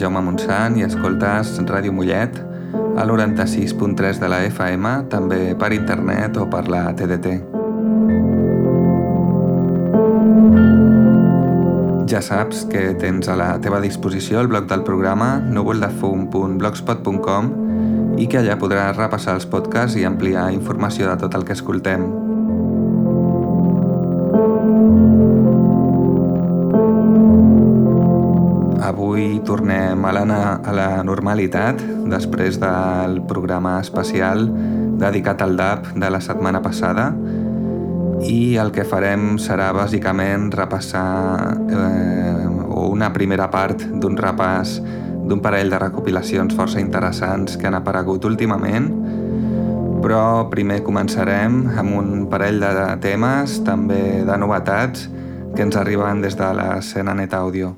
Jaume Montsant i escoltes Ràdio Mollet al 96.3 de la FM, també per internet o per la TDT. Ja saps que tens a la teva disposició el blog del programa núvoldefum.blogspot.com i que allà podràs repassar els podcasts i ampliar informació de tot el que escoltem. A la, normalitat després del programa especial dedicat al DAP de la setmana passada i el que farem serà bàsicament repassar eh, una primera part d'un repàs d'un parell de recopilacions força interessants que han aparegut últimament, però primer començarem amb un parell de temes, també de novetats, que ens arriben des de l'escena net àudio.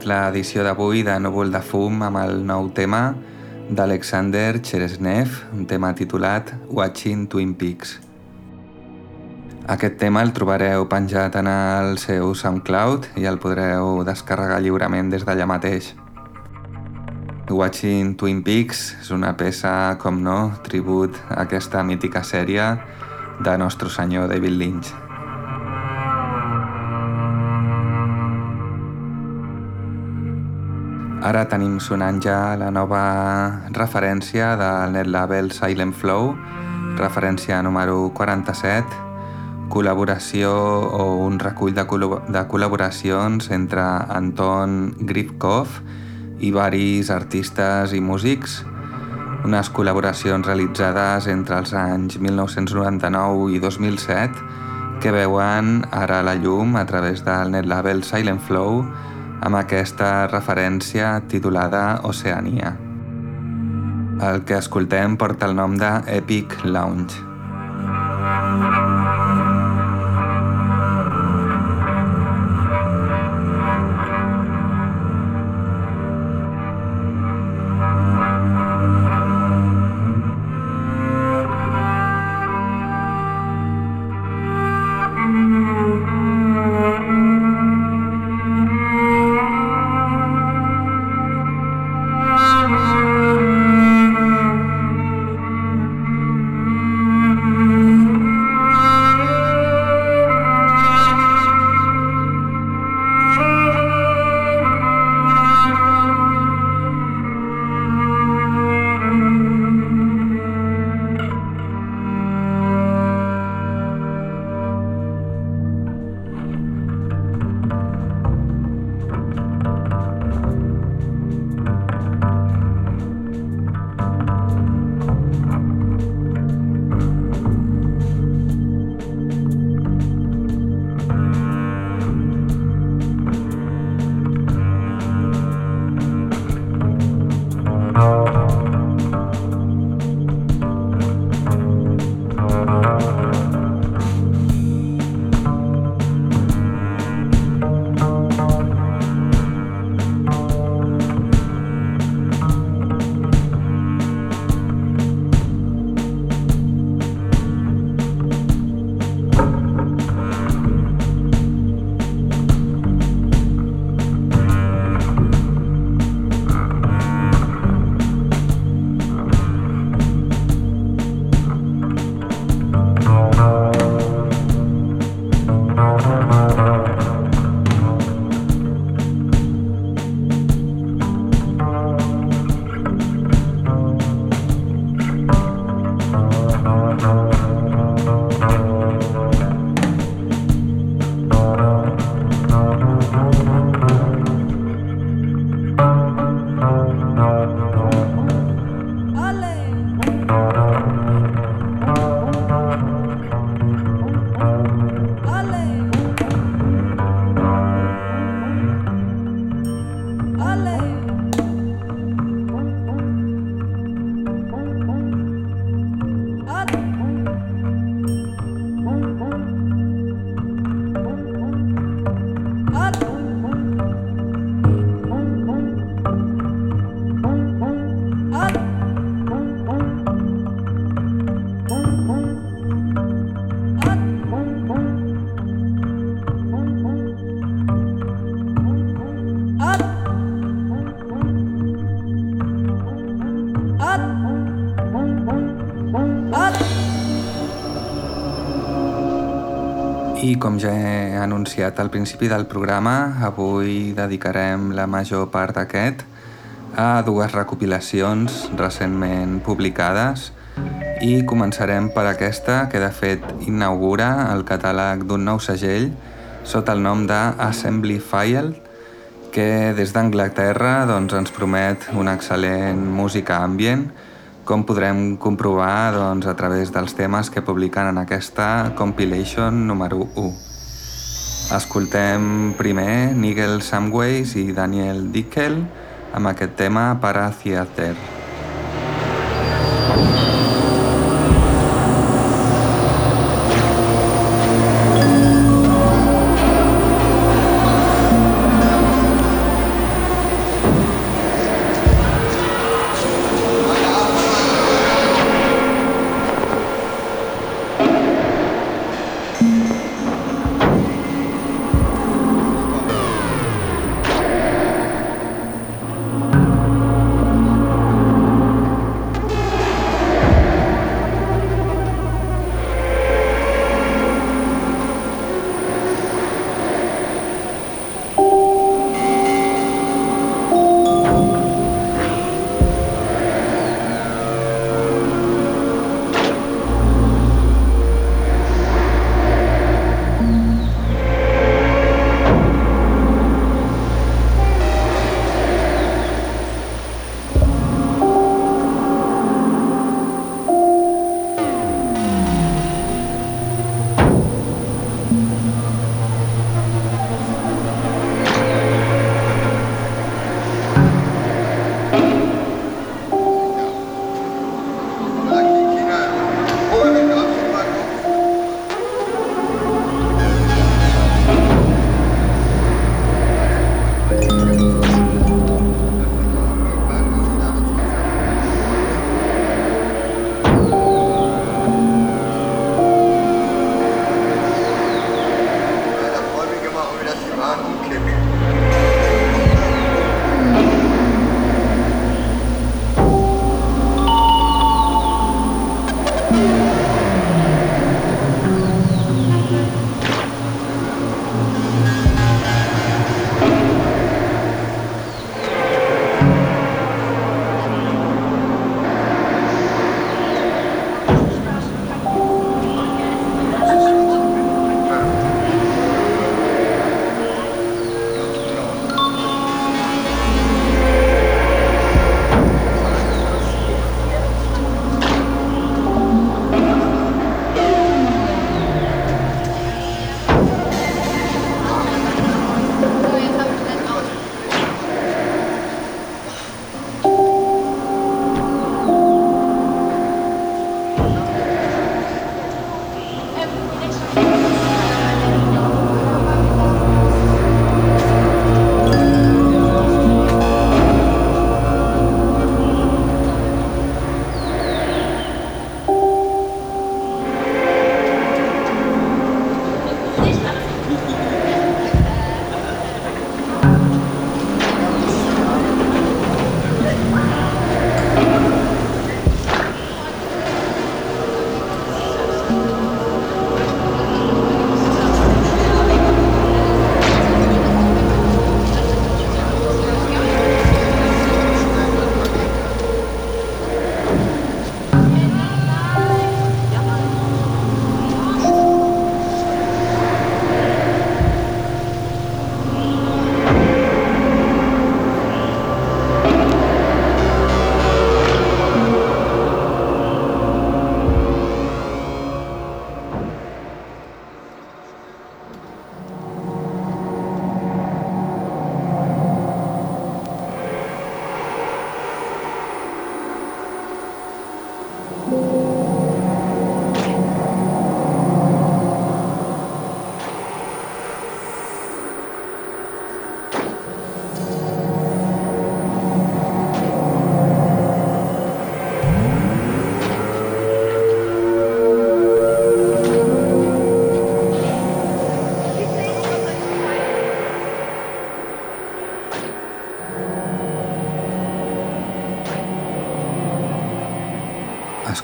Arrencat l'edició d'avui de Núvol de Fum amb el nou tema d'Alexander Cheresnev, un tema titulat Watching Twin Peaks. Aquest tema el trobareu penjat en el seu SoundCloud i el podreu descarregar lliurement des d'allà mateix. Watching Twin Peaks és una peça, com no, tribut a aquesta mítica sèrie de Nostre Senyor David Lynch. Ara tenim sonant ja la nova referència del net label Silent Flow, referència número 47, col·laboració o un recull de, col de col·laboracions entre Anton Grifkov i varis artistes i músics, unes col·laboracions realitzades entre els anys 1999 i 2007 que veuen ara la llum a través del net label Silent Flow amb aquesta referència titulada Oceania. El que escoltem porta el nom de Epic Lounge. Com ja he anunciat al principi del programa, avui dedicarem la major part d'aquest a dues recopilacions recentment publicades i començarem per aquesta que de fet inaugura el catàleg d'un nou segell sota el nom de File que des d'Anglaterra doncs, ens promet una excel·lent música ambient com podrem comprovar doncs, a través dels temes que publiquen en aquesta compilation número 1. Escoltem primer Nigel Samways i Daniel Dickel amb aquest tema Para Theater.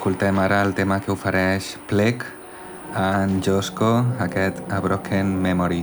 Escoltem ara el tema que ofereix Plec en Josco, aquest A Broken Memory.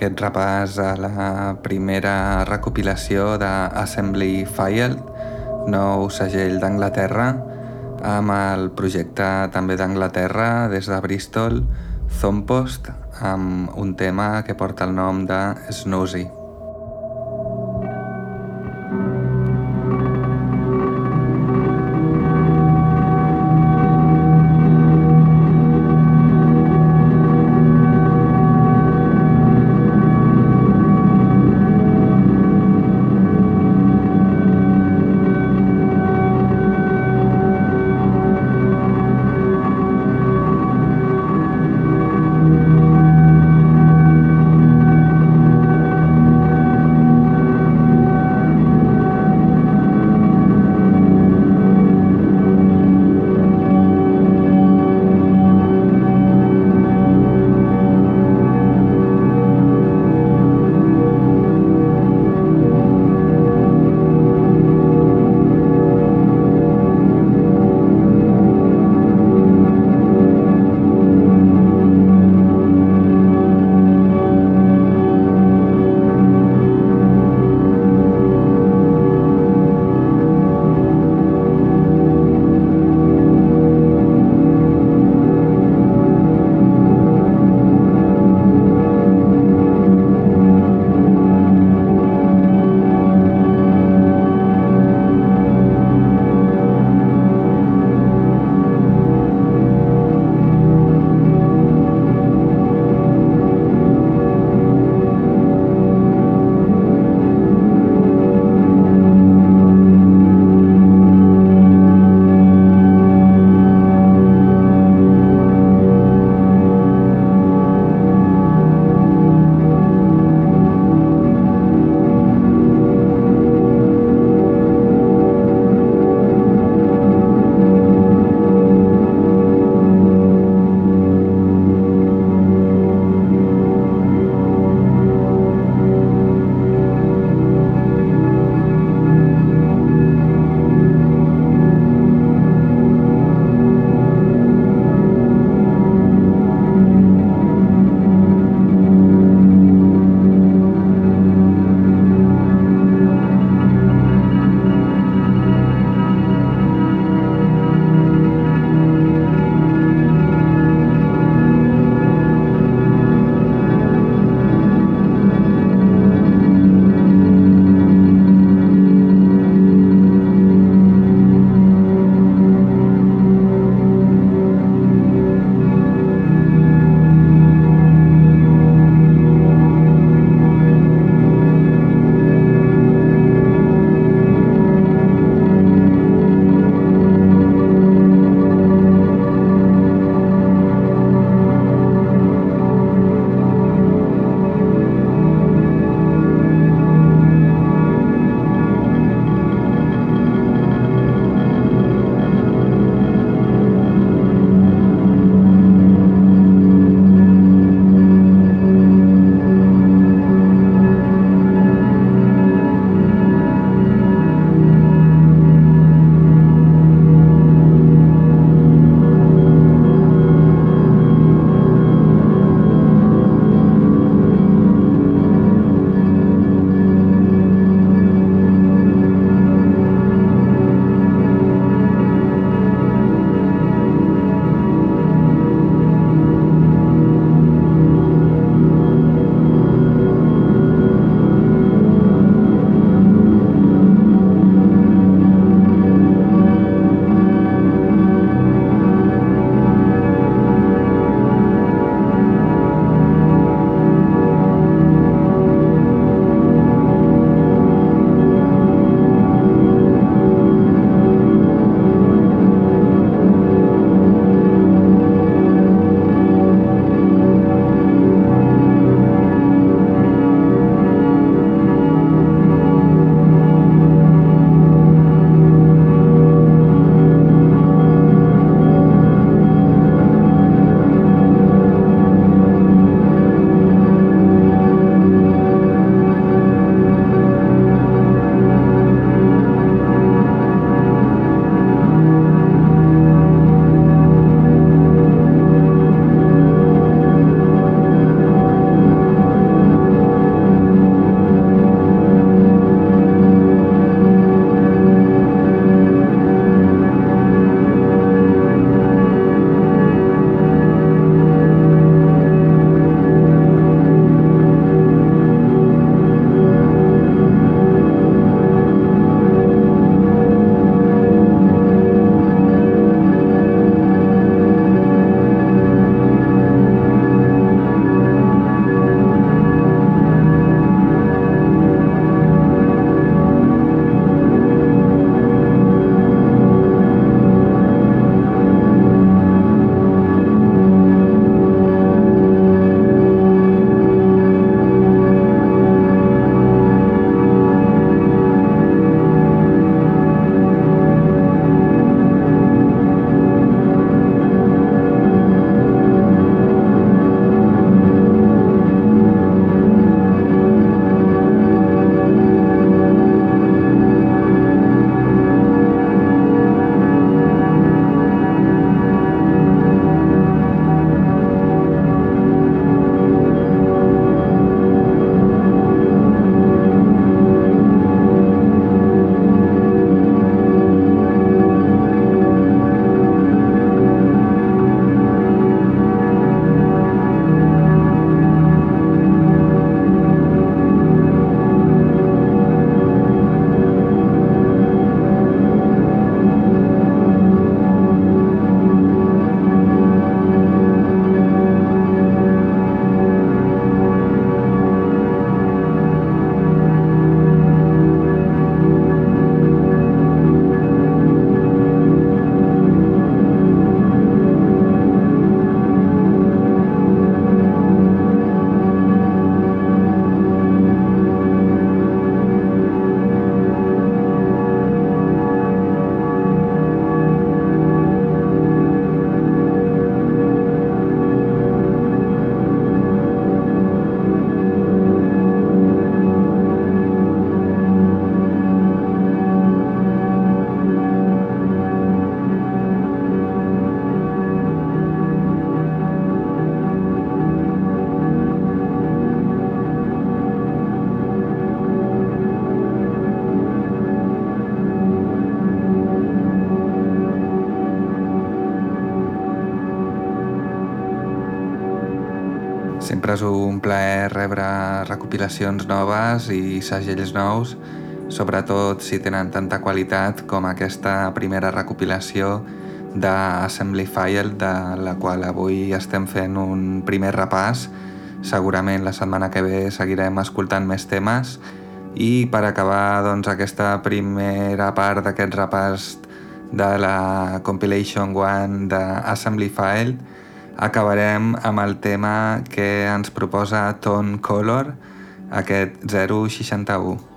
Aquest repàs a la primera recopilació d'Assembly File, nou segell d'Anglaterra, amb el projecte també d'Anglaterra des de Bristol, Zompost, amb un tema que porta el nom de Snoozy. Sempre és un plaer rebre recopilacions noves i segells nous, sobretot si tenen tanta qualitat com aquesta primera recopilació d'Assembly File, de la qual avui estem fent un primer repàs. Segurament la setmana que ve seguirem escoltant més temes i per acabar doncs, aquesta primera part d'aquest repàs de la Compilation One d'Assembly File acabarem amb el tema que ens proposa Tone Color, aquest 061.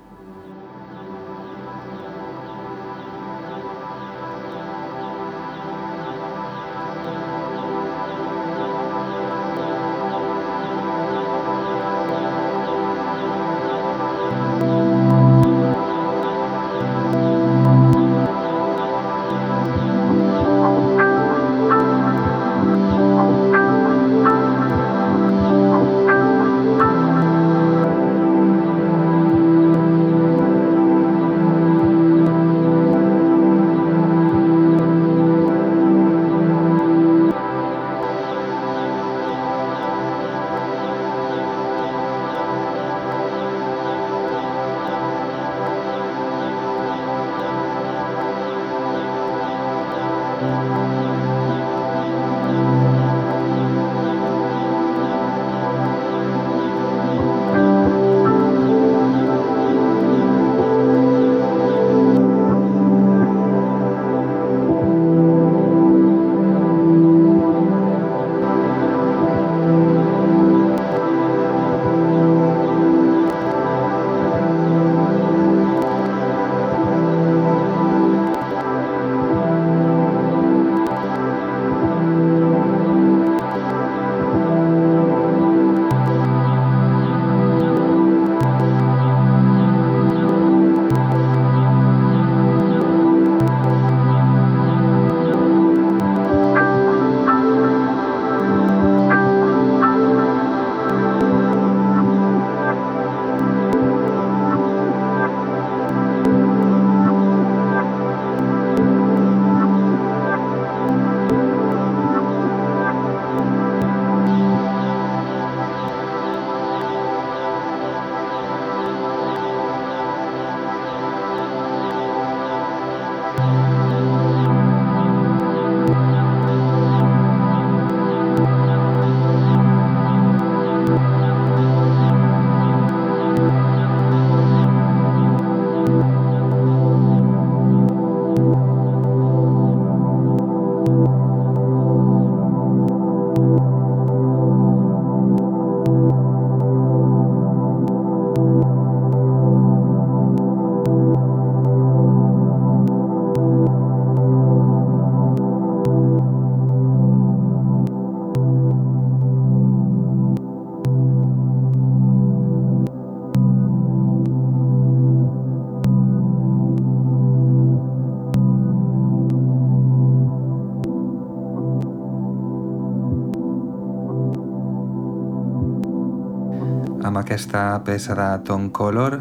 Aquesta peça de Tom Color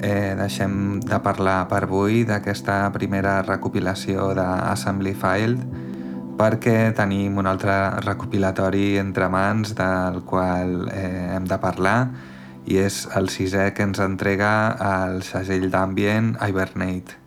eh, deixem de parlar per avui d'aquesta primera recopilació d'Assembly File perquè tenim un altre recopilatori entre mans del qual eh, hem de parlar i és el sisè que ens entrega el segell d'ambient Hibernate.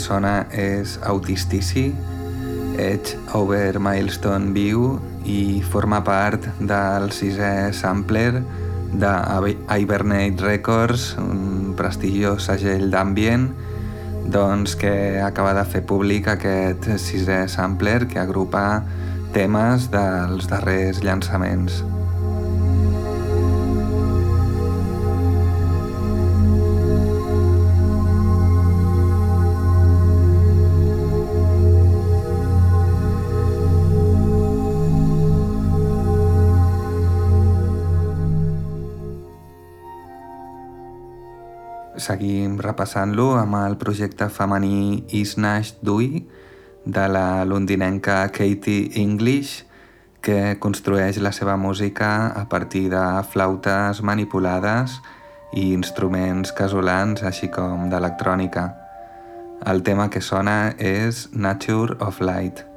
Sona és Autistici, Edge Over Milestone View i forma part del sisè sampler de Hibernate Records, un prestigiós segell d'ambient doncs, que acaba de fer públic aquest sisè sampler que agrupa temes dels darrers llançaments. Seguim repassant-lo amb el projecte femení Isnash Dui de la londinenca Katie English que construeix la seva música a partir de flautes manipulades i instruments casolans així com d'electrònica. El tema que sona és Nature of Light.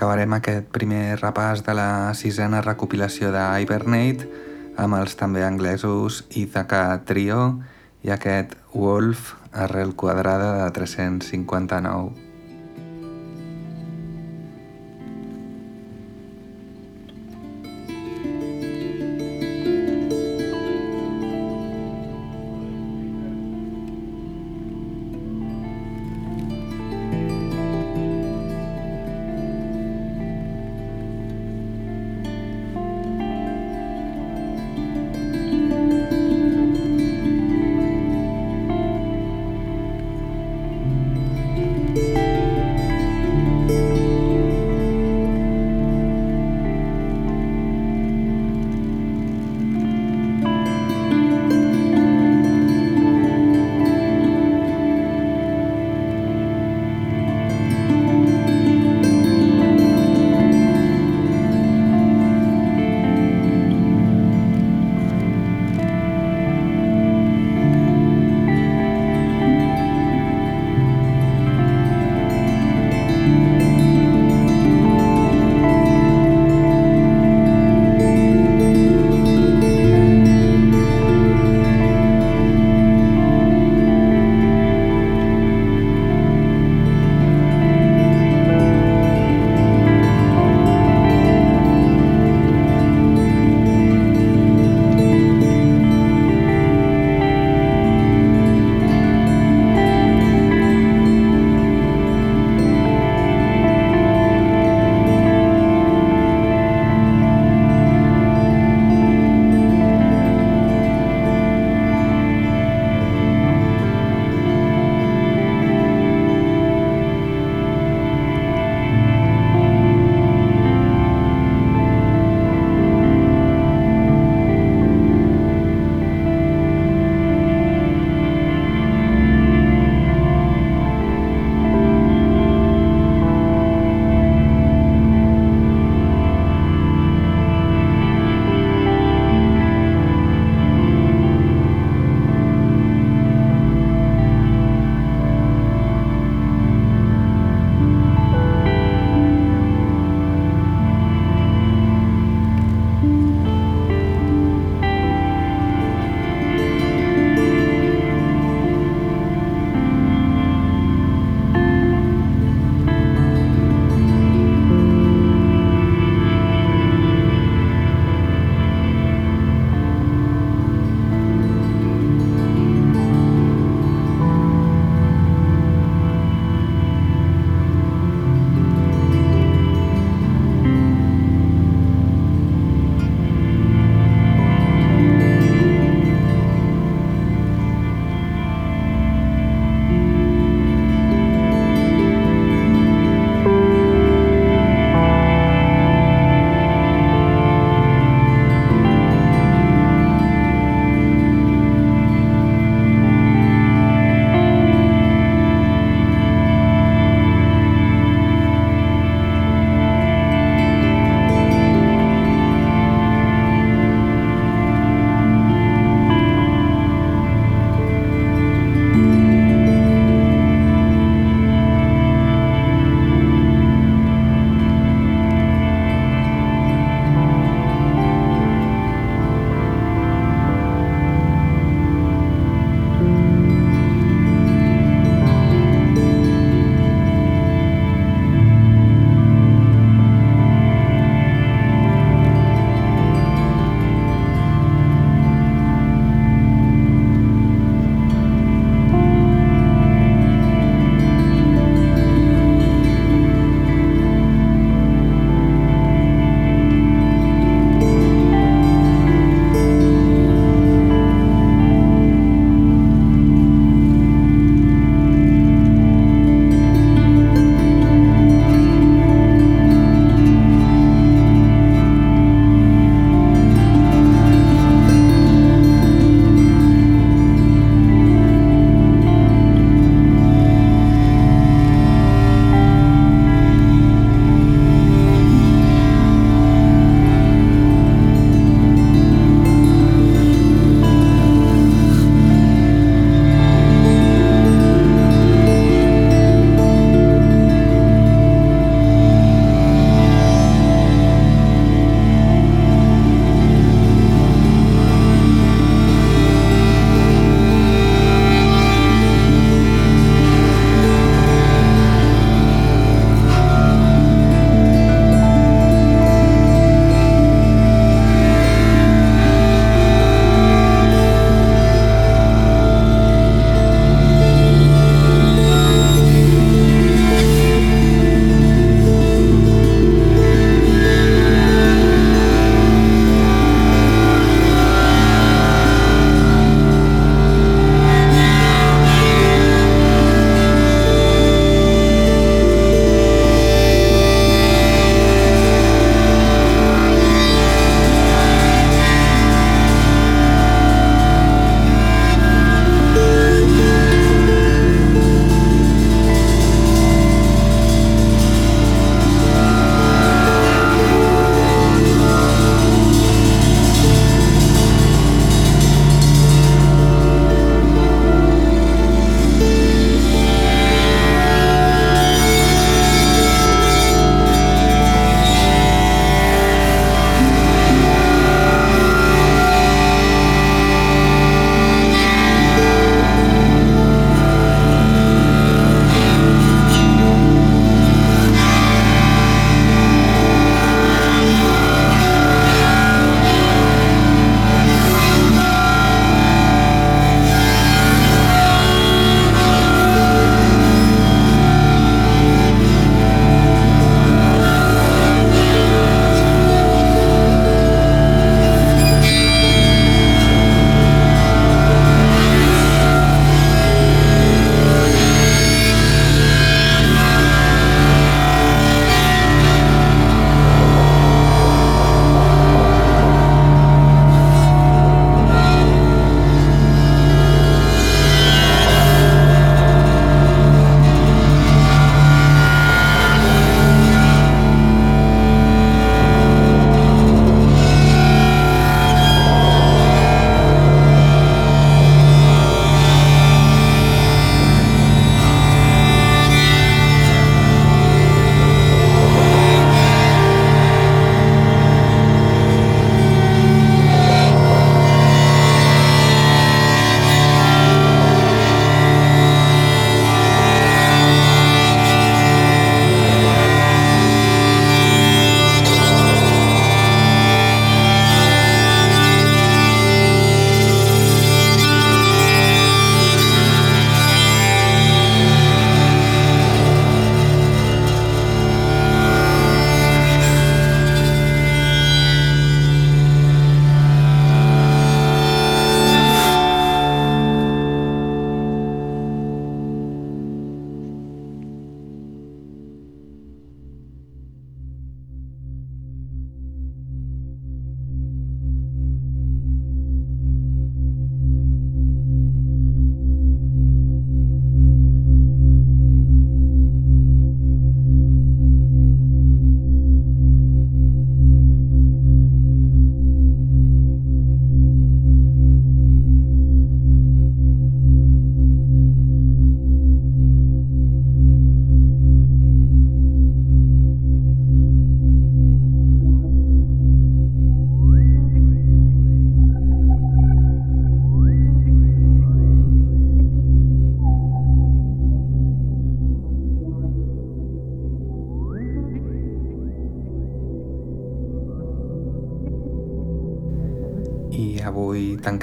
Acabarem aquest primer repàs de la sisena recopilació de Hibernate amb els també anglesos Ithaca Trio i aquest Wolf arrel quadrada de 359.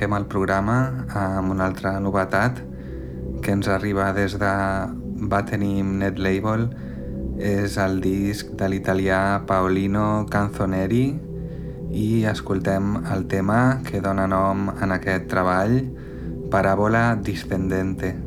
Tanquem el programa amb una altra novetat que ens arriba des de Batenim Net Label. És el disc de l'italià Paolino Canzoneri i escoltem el tema que dona nom en aquest treball, Paràbola Discendente.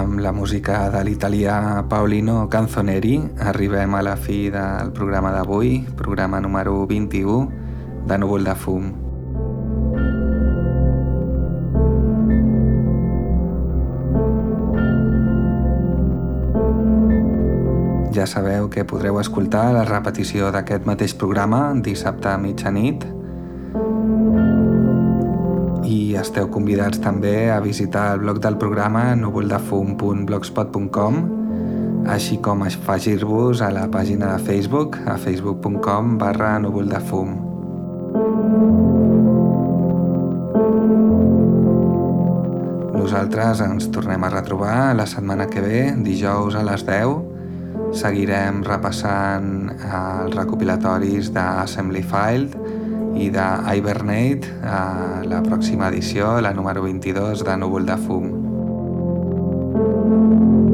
Amb la música de l'italià Paulino Canzoneri arribem a la fi del programa d'avui, programa número 21 de Núvol de Fum. Ja sabeu que podreu escoltar la repetició d'aquest mateix programa dissabte a mitjanit i esteu convidats també a visitar el blog del programa núvoldefum.blogspot.com així com afegir-vos a la pàgina de Facebook a facebook.com barra núvoldefum. Nosaltres ens tornem a retrobar la setmana que ve, dijous a les 10, Seguirem repassant els recopilatoris d'Assembly Filed i d'Hibernate a la pròxima edició, la número 22 de Núvol de Fum. thank you